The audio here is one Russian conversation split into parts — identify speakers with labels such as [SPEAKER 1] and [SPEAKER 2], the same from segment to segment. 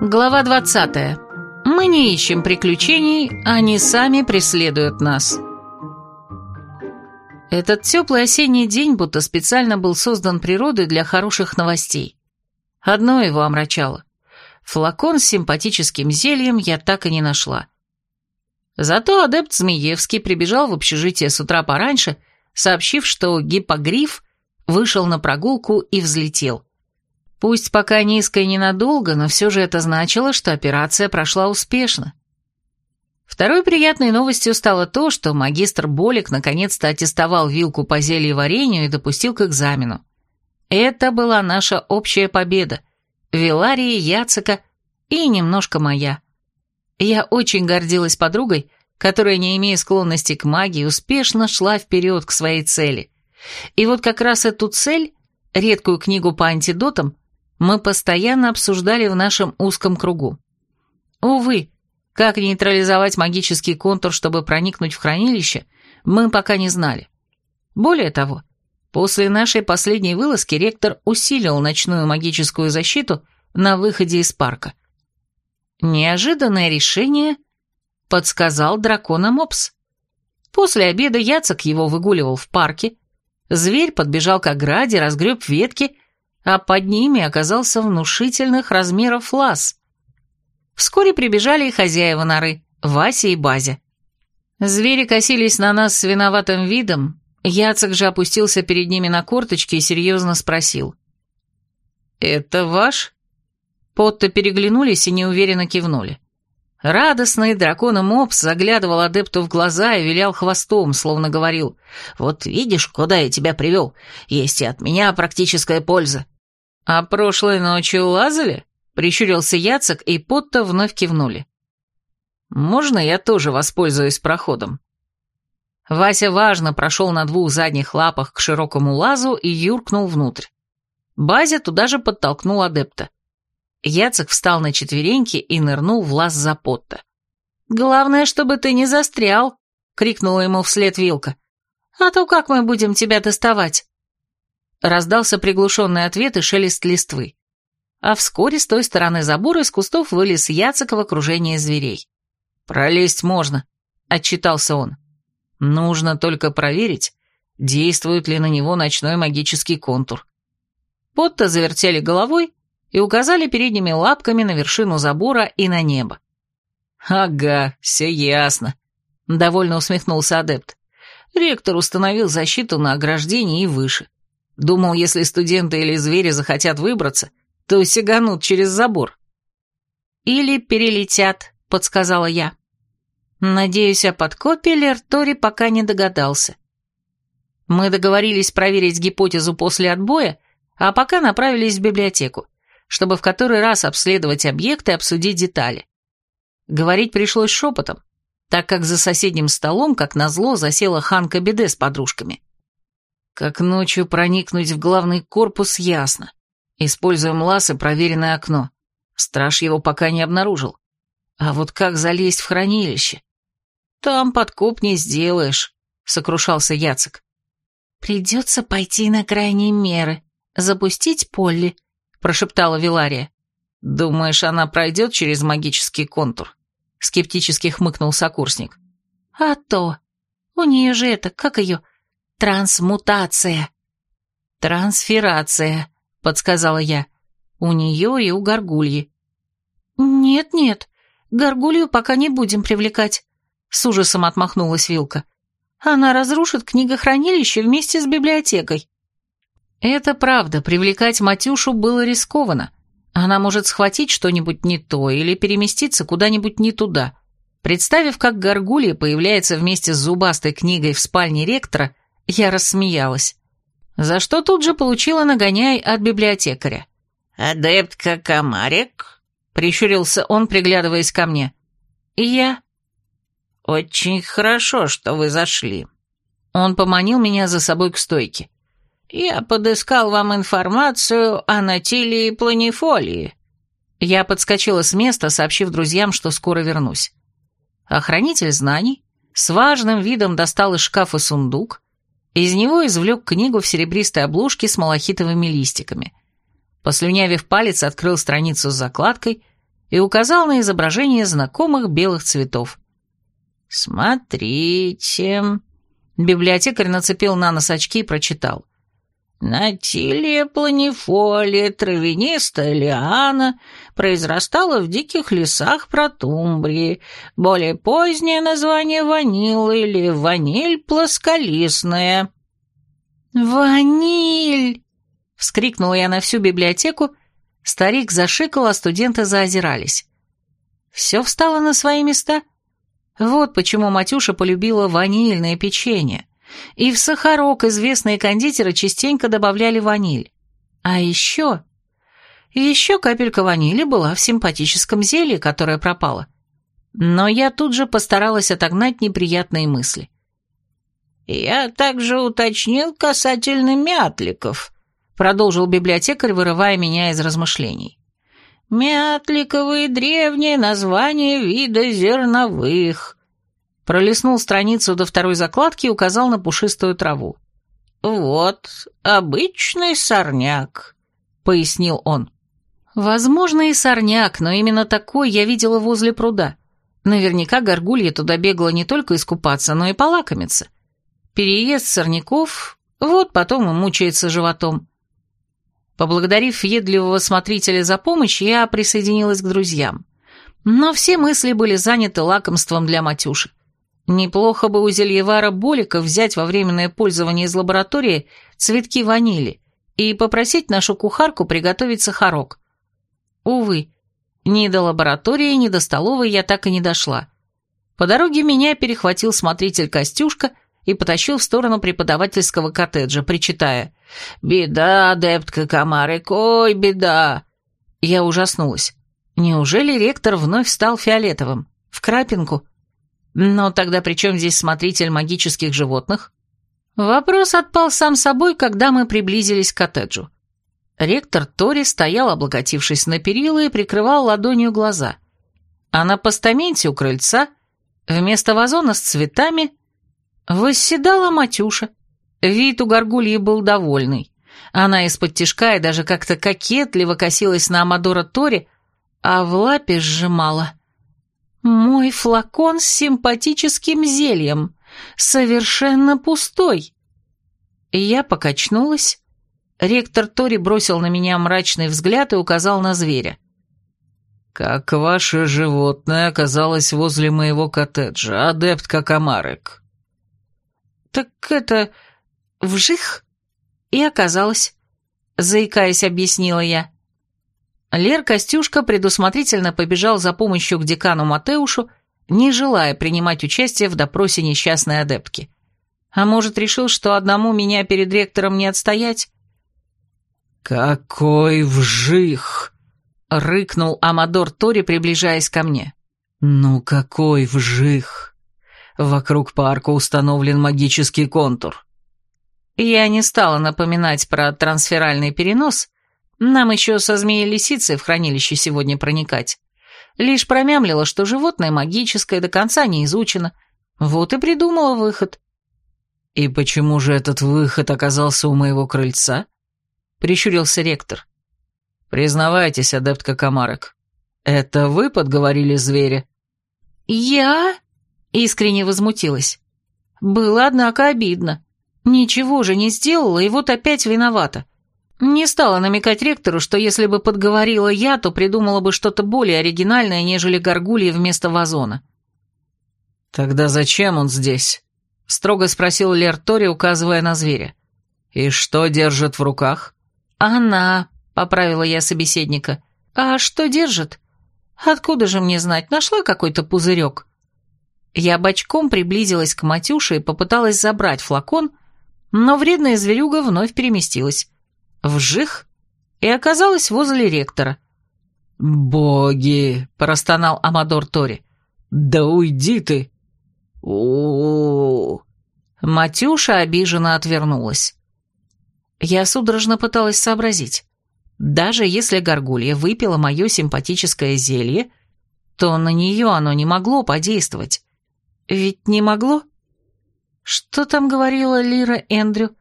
[SPEAKER 1] Глава 20. Мы не ищем приключений, они сами преследуют нас. Этот теплый осенний день будто специально был создан природой для хороших новостей. Одно его омрачало. Флакон с симпатическим зельем я так и не нашла. Зато адепт Змеевский прибежал в общежитие с утра пораньше, сообщив, что гипогриф вышел на прогулку и взлетел. Пусть пока низко и ненадолго, но все же это значило, что операция прошла успешно. Второй приятной новостью стало то, что магистр Болик наконец-то аттестовал вилку по зельеварению и допустил к экзамену. Это была наша общая победа. Виларии, Яцека и немножко моя. Я очень гордилась подругой, которая, не имея склонности к магии, успешно шла вперед к своей цели. И вот как раз эту цель, редкую книгу по антидотам, мы постоянно обсуждали в нашем узком кругу. Увы, как нейтрализовать магический контур, чтобы проникнуть в хранилище, мы пока не знали. Более того, после нашей последней вылазки ректор усилил ночную магическую защиту на выходе из парка. Неожиданное решение подсказал дракона Мопс. После обеда Яцек его выгуливал в парке, зверь подбежал к ограде, разгреб ветки а под ними оказался внушительных размеров лаз. Вскоре прибежали и хозяева норы, Вася и Базя. Звери косились на нас с виноватым видом, Яцек же опустился перед ними на корточки и серьезно спросил. «Это ваш?» Потто переглянулись и неуверенно кивнули. Радостный дракона Мопс заглядывал адепту в глаза и вилял хвостом, словно говорил, «Вот видишь, куда я тебя привел? Есть и от меня практическая польза». «А прошлой ночью лазали?» — прищурился Яцек, и Потто вновь кивнули. «Можно я тоже воспользуюсь проходом?» Вася важно прошел на двух задних лапах к широкому лазу и юркнул внутрь. Базя туда же подтолкнул адепта. Яцек встал на четвереньки и нырнул в лаз за Потто. «Главное, чтобы ты не застрял!» — крикнула ему вслед Вилка. «А то как мы будем тебя доставать?» Раздался приглушенный ответ и шелест листвы. А вскоре с той стороны забора из кустов вылез Яцек в окружении зверей. «Пролезть можно», — отчитался он. «Нужно только проверить, действует ли на него ночной магический контур». Потто завертели головой и указали передними лапками на вершину забора и на небо. «Ага, все ясно», — довольно усмехнулся адепт. Ректор установил защиту на ограждении и выше. Думал, если студенты или звери захотят выбраться, то сиганут через забор. «Или перелетят», — подсказала я. Надеюсь, о подкопе Лертори пока не догадался. Мы договорились проверить гипотезу после отбоя, а пока направились в библиотеку, чтобы в который раз обследовать объекты и обсудить детали. Говорить пришлось шепотом, так как за соседним столом, как назло, засела Ханка Беде с подружками. Как ночью проникнуть в главный корпус, ясно. Используем лаз и проверенное окно. Страж его пока не обнаружил. А вот как залезть в хранилище? Там подкоп не сделаешь, сокрушался Яцек. Придется пойти на крайние меры, запустить Полли, прошептала Вилария. Думаешь, она пройдет через магический контур? Скептически хмыкнул сокурсник. А то. У нее же это, как ее, Трансмутация. Трансферация, подсказала я. У нее и у горгульи. Нет-нет, горгулью пока не будем привлекать. С ужасом отмахнулась Вилка. Она разрушит книгохранилище вместе с библиотекой. Это правда, привлекать Матюшу было рискованно. Она может схватить что-нибудь не то или переместиться куда-нибудь не туда. Представив, как горгулья появляется вместе с зубастой книгой в спальне ректора, я рассмеялась. За что тут же получила нагоняй от библиотекаря.
[SPEAKER 2] «Адептка Комарик?» — прищурился он, приглядываясь ко мне.
[SPEAKER 1] «И я?»
[SPEAKER 2] «Очень хорошо, что вы зашли».
[SPEAKER 1] Он поманил меня за собой к стойке.
[SPEAKER 2] «Я подыскал вам информацию о натилии планифолии».
[SPEAKER 1] Я подскочила с места, сообщив друзьям, что скоро вернусь. Охранитель знаний с важным видом достал из шкафа сундук, из него извлек книгу в серебристой обложке с малахитовыми листиками. Послюнявив палец, открыл страницу с закладкой и указал на изображение знакомых белых цветов. «Смотрите...» Библиотекарь нацепил на нос очки и прочитал. Натилия планифолия, травянистая лиана, произрастала в диких лесах Протумбрии. Более позднее название ванила или ваниль плосколистная. «Ваниль!» — вскрикнула я на всю библиотеку. Старик зашикал, а студенты заозирались. Все встало на свои места. Вот почему Матюша полюбила ванильное печенье. И в сахарок известные кондитеры частенько добавляли ваниль. А еще... Еще капелька ванили была в симпатическом зелье, которое пропало. Но я тут же постаралась отогнать неприятные мысли. «Я также уточнил касательно мятликов», — продолжил библиотекарь, вырывая меня из размышлений. «Мятликовые древние названия вида зерновых пролистнул страницу до второй закладки и указал на пушистую траву. «Вот, обычный сорняк», — пояснил он. «Возможно, и сорняк, но именно такой я видела возле пруда. Наверняка горгулья туда бегала не только искупаться, но и полакомиться. Переезд сорняков, вот потом и мучается животом». Поблагодарив въедливого смотрителя за помощь, я присоединилась к друзьям. Но все мысли были заняты лакомством для Матюши. Неплохо бы у зельевара Болика взять во временное пользование из лаборатории цветки ванили и попросить нашу кухарку приготовить сахарок. Увы, ни до лаборатории, ни до столовой я так и не дошла. По дороге меня перехватил смотритель Костюшка и потащил в сторону преподавательского коттеджа, причитая «Беда, адептка Комарик, ой, беда!» Я ужаснулась. Неужели ректор вновь стал фиолетовым? В крапинку? Но тогда при чем здесь смотритель магических животных? Вопрос отпал сам собой, когда мы приблизились к коттеджу. Ректор Тори стоял, облокотившись на перила, и прикрывал ладонью глаза. А на постаменте у крыльца, вместо вазона с цветами, восседала Матюша. Вид у горгульи был довольный. Она из-под тишка и даже как-то кокетливо косилась на Амадора Тори, а в лапе сжимала мой флакон с симпатическим зельем, совершенно пустой. Я покачнулась. Ректор Тори бросил на меня мрачный взгляд и указал на зверя. «Как ваше животное оказалось возле моего коттеджа, адепт Какамарек?» «Так это... вжих?» И оказалось, заикаясь, объяснила я. Лер Костюшка предусмотрительно побежал за помощью к декану Матеушу, не желая принимать участие в допросе несчастной адептки. А может, решил, что одному меня перед ректором не отстоять? «Какой вжих!» — рыкнул Амадор Тори, приближаясь ко мне. «Ну какой вжих! Вокруг парка установлен магический контур». Я не стала напоминать про трансферальный перенос, нам еще со змеей-лисицей в хранилище сегодня проникать. Лишь промямлила, что животное магическое до конца не изучено. Вот и придумала выход. «И почему же этот выход оказался у моего крыльца?» — прищурился ректор. «Признавайтесь, адептка Комарок, это вы подговорили зверя?» «Я?» — искренне возмутилась. «Было, однако, обидно. Ничего же не сделала, и вот опять виновата. Не стала намекать ректору, что если бы подговорила я, то придумала бы что-то более оригинальное, нежели горгульи вместо вазона. «Тогда зачем он здесь?» — строго спросил Лер Тори, указывая на зверя. «И что держит в руках?» «Она», — поправила я собеседника. «А что держит? Откуда же мне знать? Нашла какой-то пузырек». Я бочком приблизилась к Матюше и попыталась забрать флакон, но вредная зверюга вновь переместилась вжих и оказалась возле ректора. «Боги!» — простонал Амадор Тори. «Да уйди ты!» у, Матюша обиженно отвернулась. Я судорожно пыталась сообразить. Даже если горгулья выпила мое симпатическое зелье, то на нее оно не могло подействовать. Ведь не могло? Что там говорила Лира Эндрю?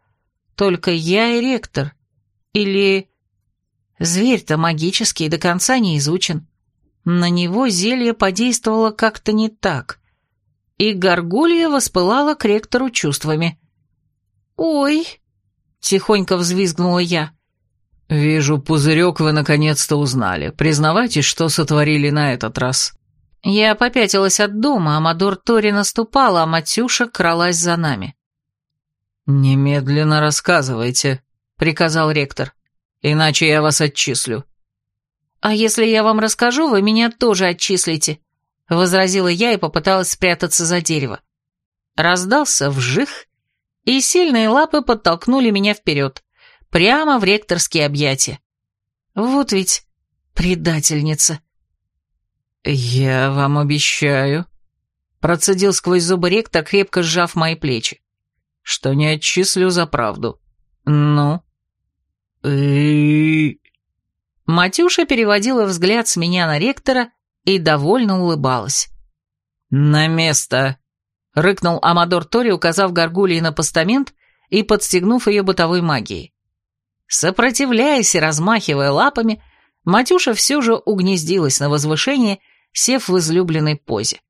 [SPEAKER 1] Только я и ректор. Или... Зверь-то магический до конца не изучен. на него зелье подействовало как-то не так, и горгулья воспылала к ректору чувствами. «Ой!» — тихонько взвизгнула я.
[SPEAKER 2] «Вижу, пузырек вы наконец-то узнали. Признавайтесь, что сотворили на этот раз».
[SPEAKER 1] Я попятилась от дома, а Мадор Тори наступала, а Матюша кралась за нами.
[SPEAKER 2] «Немедленно рассказывайте», — приказал ректор, — «иначе я вас отчислю».
[SPEAKER 1] «А если я вам расскажу, вы меня тоже отчислите», — возразила я и попыталась спрятаться за дерево. Раздался вжих, и сильные лапы подтолкнули меня вперед, прямо в ректорские объятия. Вот ведь предательница.
[SPEAKER 2] «Я вам обещаю», — процедил сквозь зубы ректор, крепко сжав мои плечи, «что не отчислю за правду. Ну?»
[SPEAKER 1] Матюша переводила взгляд с меня на ректора и довольно улыбалась.
[SPEAKER 2] «На место!» — рыкнул Амадор Тори, указав горгулии на постамент и подстегнув ее бытовой магией. Сопротивляясь и размахивая лапами, Матюша все же угнездилась на возвышении, сев в излюбленной позе.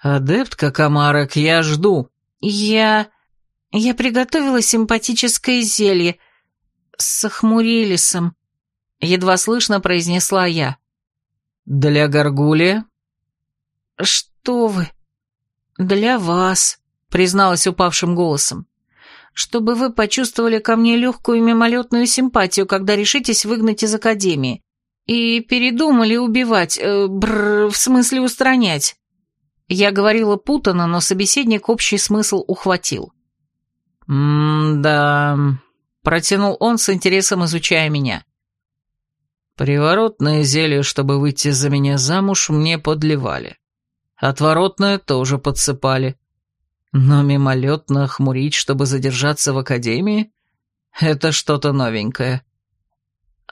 [SPEAKER 2] «Адептка Камарок, я жду».
[SPEAKER 1] «Я... я приготовила симпатическое зелье с охмурилисом», — едва слышно произнесла я.
[SPEAKER 2] «Для горгулия?»
[SPEAKER 1] «Что вы? Для вас», — призналась упавшим голосом. «Чтобы вы почувствовали ко мне легкую мимолетную симпатию, когда решитесь выгнать из академии. И передумали убивать, э, бр, в смысле устранять». Я говорила путано, но собеседник общий смысл ухватил.
[SPEAKER 2] «М-да...» — протянул он с интересом, изучая меня. Приворотное зелье, чтобы выйти за меня замуж, мне подливали. Отворотное тоже подсыпали. Но мимолетно хмурить, чтобы задержаться в академии, это что-то новенькое.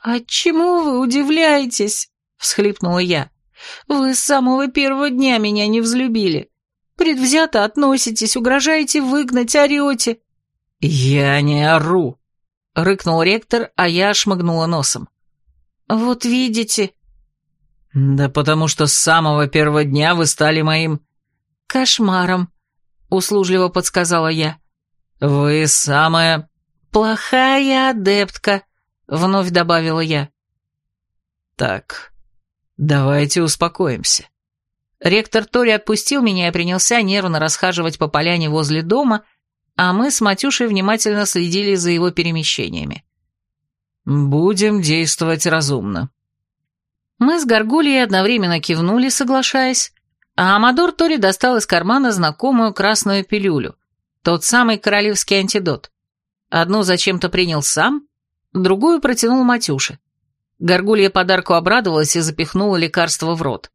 [SPEAKER 1] «А чему вы удивляетесь?» — всхлипнула я. «Вы с самого первого дня меня не взлюбили. Предвзято относитесь, угрожаете выгнать, орете».
[SPEAKER 2] «Я не ору», — рыкнул ректор, а я шмыгнула носом.
[SPEAKER 1] «Вот видите».
[SPEAKER 2] «Да потому что с самого первого дня вы стали моим...»
[SPEAKER 1] «Кошмаром», — услужливо подсказала я.
[SPEAKER 2] «Вы самая...»
[SPEAKER 1] «Плохая адептка», — вновь добавила я.
[SPEAKER 2] «Так, давайте успокоимся».
[SPEAKER 1] Ректор Тори отпустил меня и принялся нервно расхаживать по поляне возле дома, а мы с Матюшей внимательно следили за его перемещениями.
[SPEAKER 2] «Будем действовать разумно».
[SPEAKER 1] Мы с Горгульей одновременно кивнули, соглашаясь, а Амадор Тори достал из кармана знакомую красную пилюлю, тот самый королевский антидот. Одну зачем-то принял сам, другую протянул Матюше. Горгулья подарку обрадовалась и запихнула лекарство в рот,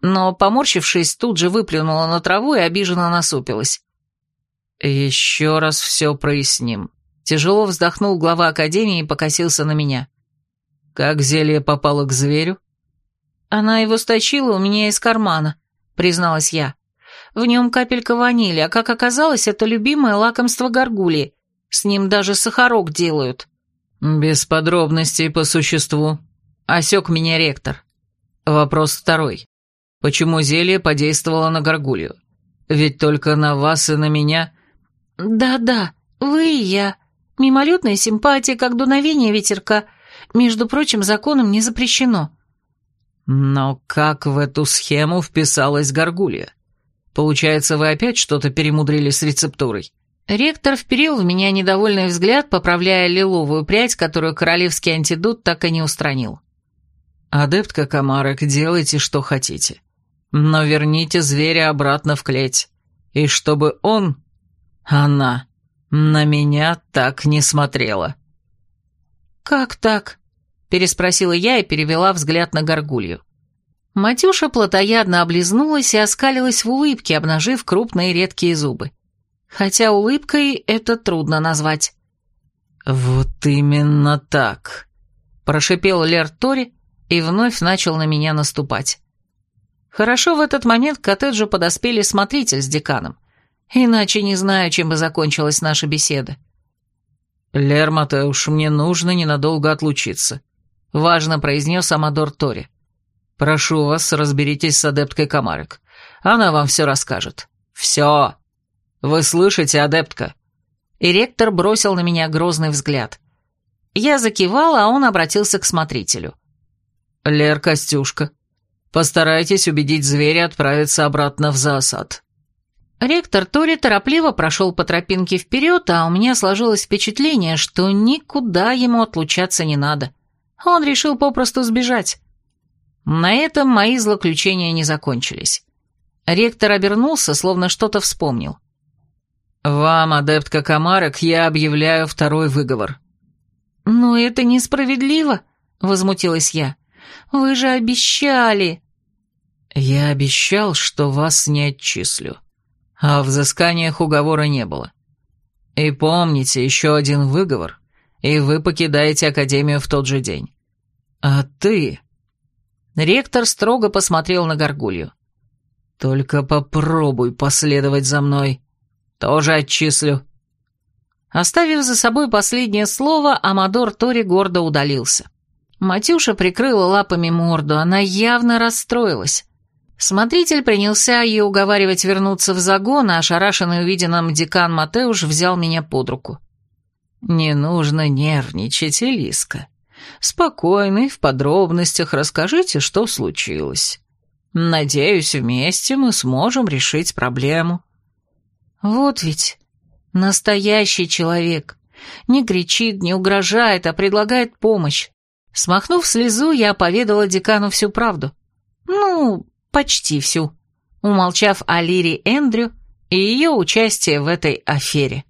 [SPEAKER 1] но, поморщившись, тут же выплюнула на траву и обиженно насупилась.
[SPEAKER 2] «Еще раз все проясним», Тяжело вздохнул глава академии и покосился на меня. «Как зелье попало к зверю?»
[SPEAKER 1] «Она его стащила у меня из кармана», — призналась я. «В нем капелька ванили, а как оказалось, это любимое лакомство горгульи. С ним даже сахарок делают».
[SPEAKER 2] «Без подробностей по существу», — осек меня ректор. Вопрос второй. Почему зелье подействовало на горгулью? Ведь только на вас и на меня...
[SPEAKER 1] «Да-да, вы и я», Мимолетная симпатия, как дуновение ветерка, между прочим, законом не запрещено.
[SPEAKER 2] Но как в эту схему вписалась горгулья? Получается, вы опять что-то перемудрили с рецептурой?
[SPEAKER 1] Ректор вперил в меня недовольный взгляд, поправляя лиловую прядь, которую королевский антидот так и не устранил.
[SPEAKER 2] «Адептка Камарок, делайте, что хотите. Но верните зверя обратно в клеть. И чтобы он... Она на меня так не смотрела.
[SPEAKER 1] «Как так?» – переспросила я и перевела взгляд на горгулью. Матюша плотоядно облизнулась и оскалилась в улыбке, обнажив крупные редкие зубы. Хотя улыбкой это трудно назвать.
[SPEAKER 2] «Вот именно так», – прошипел Лер Тори и вновь начал на меня наступать.
[SPEAKER 1] Хорошо в этот момент к коттеджу подоспели смотритель с деканом. Иначе не знаю, чем бы закончилась наша беседа.
[SPEAKER 2] уж мне нужно ненадолго отлучиться», — важно произнес Амадор Тори. Прошу вас, разберитесь с адепткой Комарик. Она вам все расскажет. Все. Вы слышите, адептка?»
[SPEAKER 1] И ректор бросил на меня грозный взгляд. Я закивала, а он обратился к смотрителю.
[SPEAKER 2] «Лер, Костюшка, постарайтесь убедить зверя отправиться обратно в засад».
[SPEAKER 1] Ректор Тори торопливо прошел по тропинке вперед, а у меня сложилось впечатление, что никуда ему отлучаться не надо. Он решил попросту сбежать. На этом мои злоключения не закончились. Ректор обернулся, словно что-то вспомнил.
[SPEAKER 2] «Вам, адептка Комарок, я объявляю второй выговор».
[SPEAKER 1] «Но это несправедливо», — возмутилась я. «Вы же обещали».
[SPEAKER 2] «Я обещал, что вас не отчислю», а взысканиях уговора не было. И помните, еще один выговор, и вы покидаете Академию в тот же день. А ты...»
[SPEAKER 1] Ректор строго посмотрел на Горгулью.
[SPEAKER 2] «Только попробуй последовать за мной. Тоже отчислю».
[SPEAKER 1] Оставив за собой последнее слово, Амадор Тори гордо удалился. Матюша прикрыла лапами морду, она явно расстроилась. Смотритель принялся ее уговаривать вернуться в загон, а ошарашенный увиденным декан Матеуш взял меня под руку.
[SPEAKER 2] «Не нужно нервничать, Элиска. Спокойно и в подробностях расскажите, что случилось. Надеюсь, вместе мы сможем решить проблему».
[SPEAKER 1] «Вот ведь настоящий человек. Не кричит, не угрожает, а предлагает помощь. Смахнув слезу, я поведала декану всю правду. Ну, почти всю, умолчав о Лире Эндрю и ее участие в этой афере.